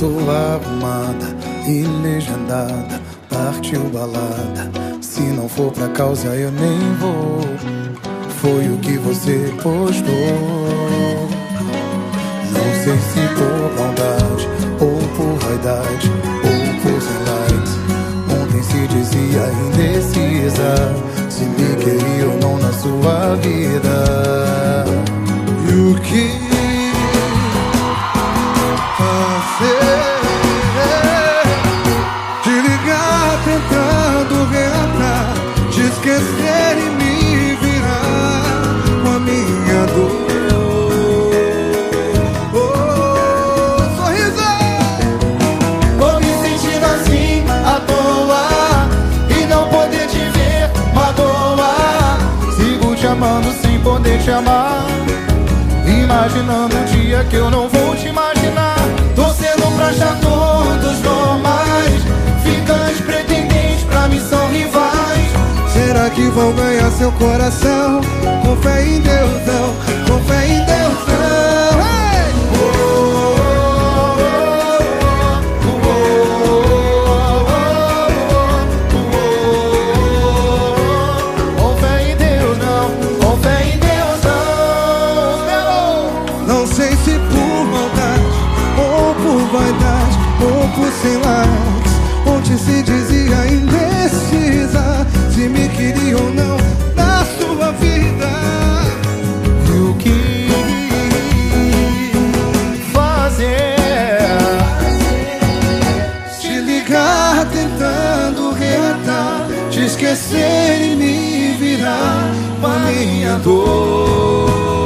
Tua arrumada e legendada Partiu balada. Se não for pra causa eu nem vou. Foi o que você postou. Não sei se por bondade Ou por vaidade Ou por sem Ontem se dizia indecisa Se me queria ou não na sua vida esquecer e me virar com a minha dor. Oh, sorriso! Vou me sentindo assim à toa e não poder te ver magoa. Sigo te amando sem poder te amar. Imaginando um dia que eu não vou te imaginar. Achar todos normais. Ficantes pretendentes pra mim são rivais. Será que vão ganhar seu coração? Com fé em Deus sem Onde se dizia indecisa se me queria ou não na sua vida. E o que fazer? Te ligar tentando reatar, te esquecer e me virar com a minha dor.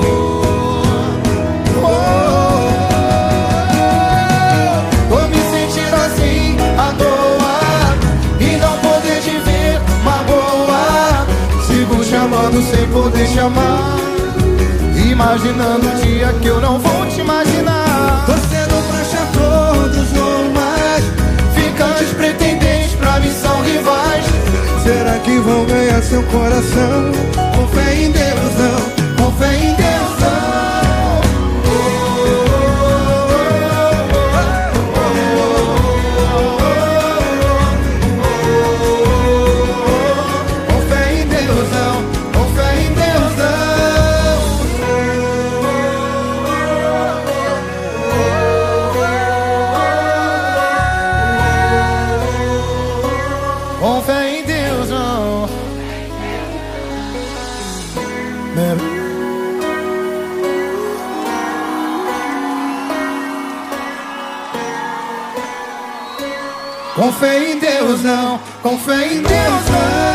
Te amar Imaginando o dia que eu não vou te imaginar. Torcendo pra achar todos normais Ficantes pretendentes pra mim são rivais. Será que vão ganhar seu coração? Com fé em Deus não, Com fé em Deus, não. Com fé em Deus, não. Com fé em Deus, não.